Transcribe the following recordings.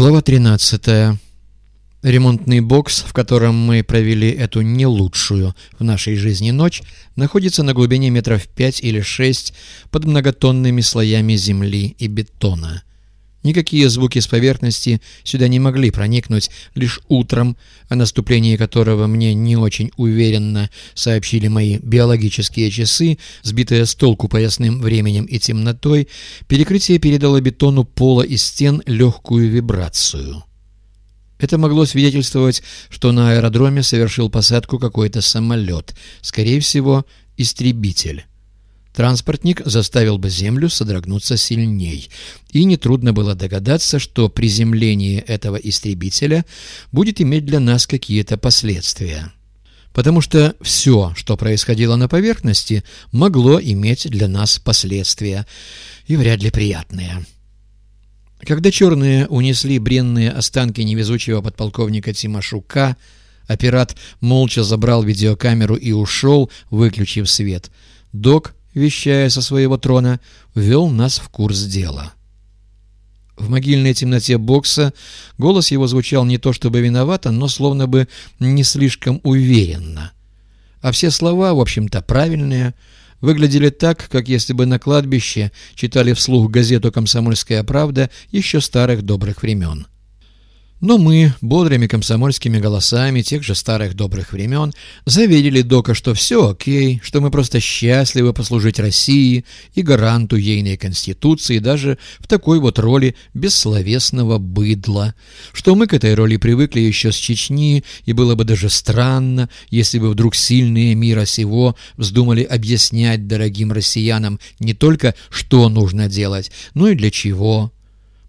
Глава 13. Ремонтный бокс, в котором мы провели эту не лучшую в нашей жизни ночь, находится на глубине метров 5 или 6 под многотонными слоями земли и бетона. Никакие звуки с поверхности сюда не могли проникнуть лишь утром, о наступлении которого мне не очень уверенно сообщили мои биологические часы, сбитые с толку поясным временем и темнотой, перекрытие передало бетону пола и стен легкую вибрацию. Это могло свидетельствовать, что на аэродроме совершил посадку какой-то самолет, скорее всего, истребитель. Транспортник заставил бы Землю содрогнуться сильней, и нетрудно было догадаться, что приземление этого истребителя будет иметь для нас какие-то последствия. Потому что все, что происходило на поверхности, могло иметь для нас последствия, и вряд ли приятные. Когда черные унесли бренные останки невезучего подполковника Тимошука, операт молча забрал видеокамеру и ушел, выключив свет. Док вещая со своего трона, ввел нас в курс дела. В могильной темноте бокса голос его звучал не то чтобы виновато, но словно бы не слишком уверенно. А все слова, в общем-то, правильные, выглядели так, как если бы на кладбище читали вслух газету «Комсомольская правда» еще старых добрых времен. Но мы, бодрыми комсомольскими голосами тех же старых добрых времен, заверили Дока, что все окей, что мы просто счастливы послужить России и гаранту ейной Конституции даже в такой вот роли бессловесного быдла, что мы к этой роли привыкли еще с Чечни, и было бы даже странно, если бы вдруг сильные мира сего вздумали объяснять дорогим россиянам не только, что нужно делать, но и для чего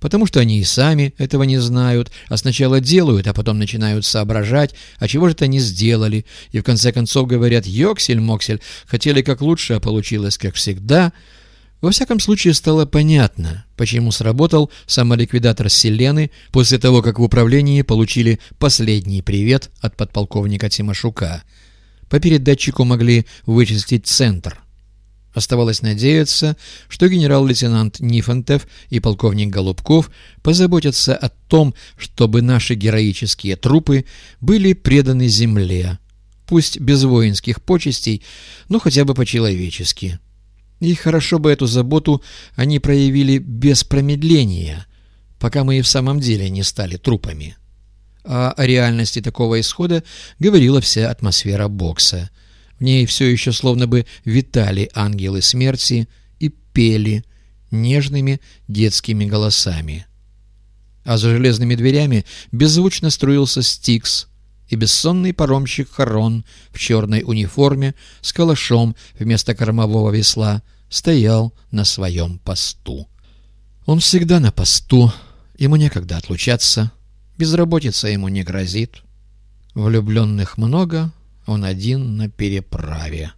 потому что они и сами этого не знают, а сначала делают, а потом начинают соображать, а чего же это не сделали, и в конце концов говорят «Йоксель-моксель, хотели как лучше, а получилось как всегда». Во всяком случае стало понятно, почему сработал самоликвидатор Селены после того, как в управлении получили последний привет от подполковника Тимошука. По передатчику могли вычислить центр – Оставалось надеяться, что генерал-лейтенант Нифонтов и полковник Голубков позаботятся о том, чтобы наши героические трупы были преданы земле, пусть без воинских почестей, но хотя бы по-человечески. И хорошо бы эту заботу они проявили без промедления, пока мы и в самом деле не стали трупами. А о реальности такого исхода говорила вся атмосфера бокса – в ней все еще словно бы витали ангелы смерти и пели нежными детскими голосами. А за железными дверями беззвучно струился Стикс, и бессонный паромщик Харон в черной униформе с калашом вместо кормового весла стоял на своем посту. Он всегда на посту, ему некогда отлучаться, безработица ему не грозит. Влюбленных много, он один на переправе.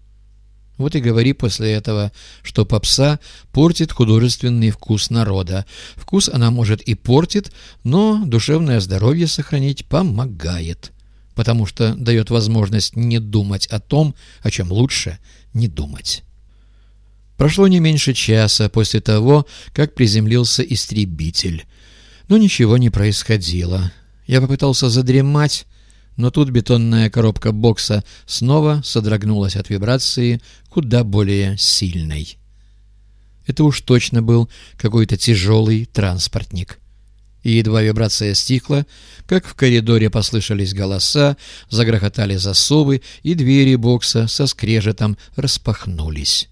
Вот и говори после этого, что попса портит художественный вкус народа. Вкус она, может, и портит, но душевное здоровье сохранить помогает, потому что дает возможность не думать о том, о чем лучше не думать. Прошло не меньше часа после того, как приземлился истребитель. Но ничего не происходило. Я попытался задремать, но тут бетонная коробка бокса снова содрогнулась от вибрации куда более сильной. Это уж точно был какой-то тяжелый транспортник. И едва вибрация стихла, как в коридоре послышались голоса, загрохотали засовы, и двери бокса со скрежетом распахнулись.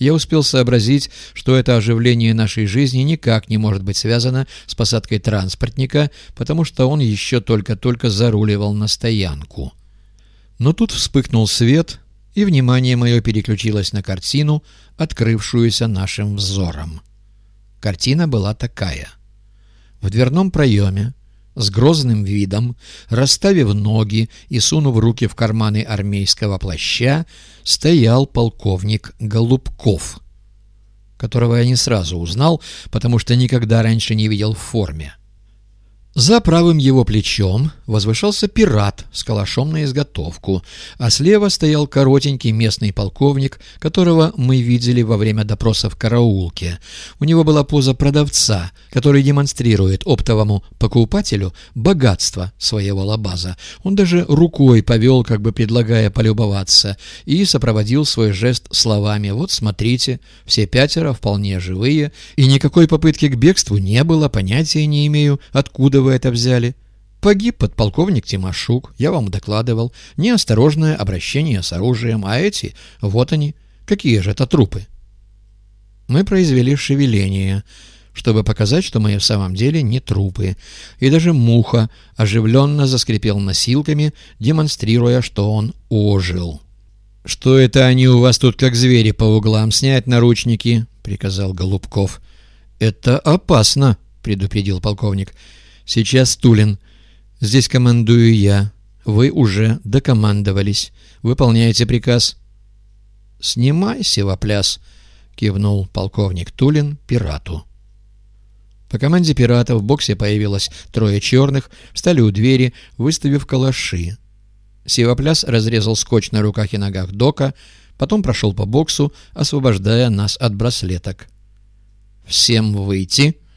Я успел сообразить, что это оживление нашей жизни никак не может быть связано с посадкой транспортника, потому что он еще только-только заруливал на стоянку. Но тут вспыхнул свет, и внимание мое переключилось на картину, открывшуюся нашим взором. Картина была такая. В дверном проеме с грозным видом, расставив ноги и сунув руки в карманы армейского плаща, стоял полковник Голубков, которого я не сразу узнал, потому что никогда раньше не видел в форме. За правым его плечом возвышался пират с калашом на изготовку, а слева стоял коротенький местный полковник, которого мы видели во время допроса в караулке. У него была поза продавца, который демонстрирует оптовому покупателю богатство своего лабаза. Он даже рукой повел, как бы предлагая полюбоваться, и сопроводил свой жест словами «Вот смотрите, все пятеро вполне живые, и никакой попытки к бегству не было, понятия не имею, откуда вы это взяли? Погиб подполковник Тимошук, я вам докладывал. Неосторожное обращение с оружием, а эти, вот они, какие же это трупы? Мы произвели шевеление, чтобы показать, что мы в самом деле не трупы. И даже Муха оживленно заскрипел носилками, демонстрируя, что он ожил. «Что это они у вас тут как звери по углам? Снять наручники!» — приказал Голубков. «Это опасно!» — предупредил полковник. «Сейчас Тулин. Здесь командую я. Вы уже докомандовались. Выполняете приказ». «Снимай, севопляс», — кивнул полковник Тулин пирату. По команде пирата в боксе появилось трое черных, встали у двери, выставив калаши. Севопляс разрезал скотч на руках и ногах Дока, потом прошел по боксу, освобождая нас от браслеток. «Всем выйти!» —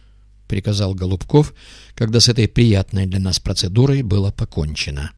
приказал Голубков, когда с этой приятной для нас процедурой было покончено.